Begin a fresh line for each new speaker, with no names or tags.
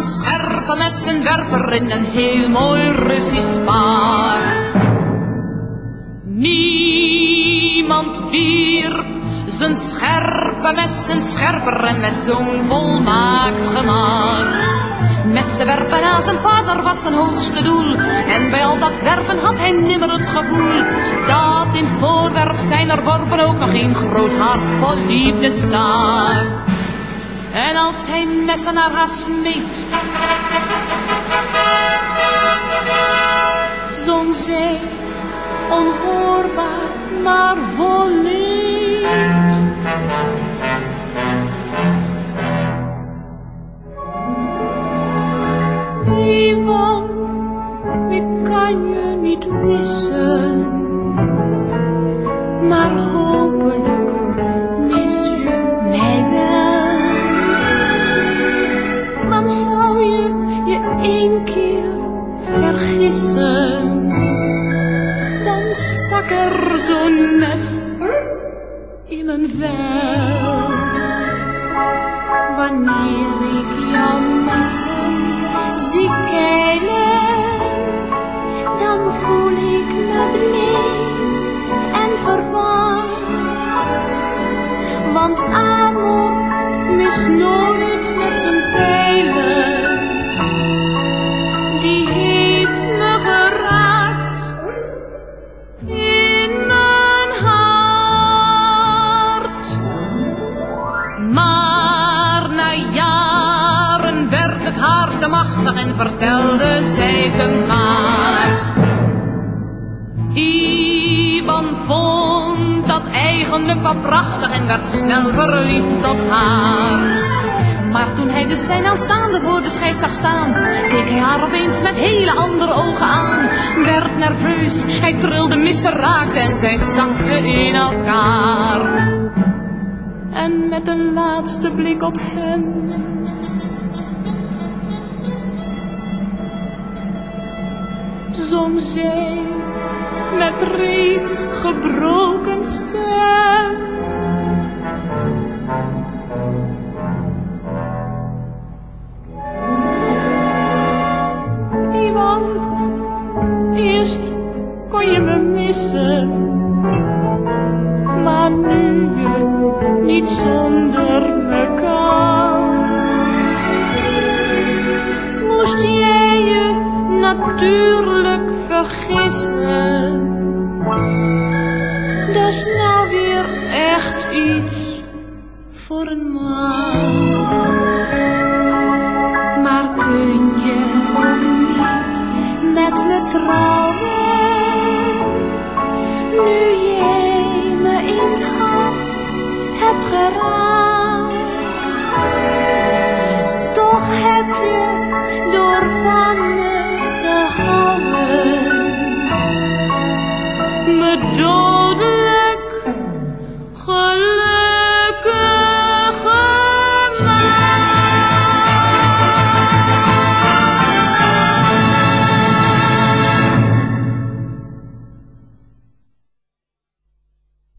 een scherpe messenwerper in een heel mooi Russisch paar. Niemand wierp zijn scherpe messen scherper en met zo'n volmaakt gemaakt. Messen werpen aan zijn vader was zijn hoogste doel. En bij al dat werpen had hij nimmer het gevoel dat in voorwerp zijn er worpen ook nog een groot hart vol liefde staat. En als hij messen naar haar smeet, zong zij onhoorbaar maar vol lied. Ivan, ik kan je niet missen, maar hopelijk vergissen, dan stak er zo'n mes in mijn vel. Wanneer ik jouw messen zie keilen, en vertelde zij hem maar. Ivan vond dat eigenlijk wel prachtig en werd snel verliefd op haar. Maar toen hij dus zijn aanstaande voor de scheid zag staan, keek hij haar opeens met hele andere ogen aan. Werd nerveus, hij trilde, miste, raakte en zij zakten in elkaar. En met een laatste blik op hem zong zij met reeds gebroken stem. Ivan, eerst kon je me missen, maar nu je niet zonder me kan. Moest je natuurlijk vergissen. Dat is nou weer echt iets voor een man. Maar kun je ook niet met me trouwen? Nu jij me in het hart hebt geraakt.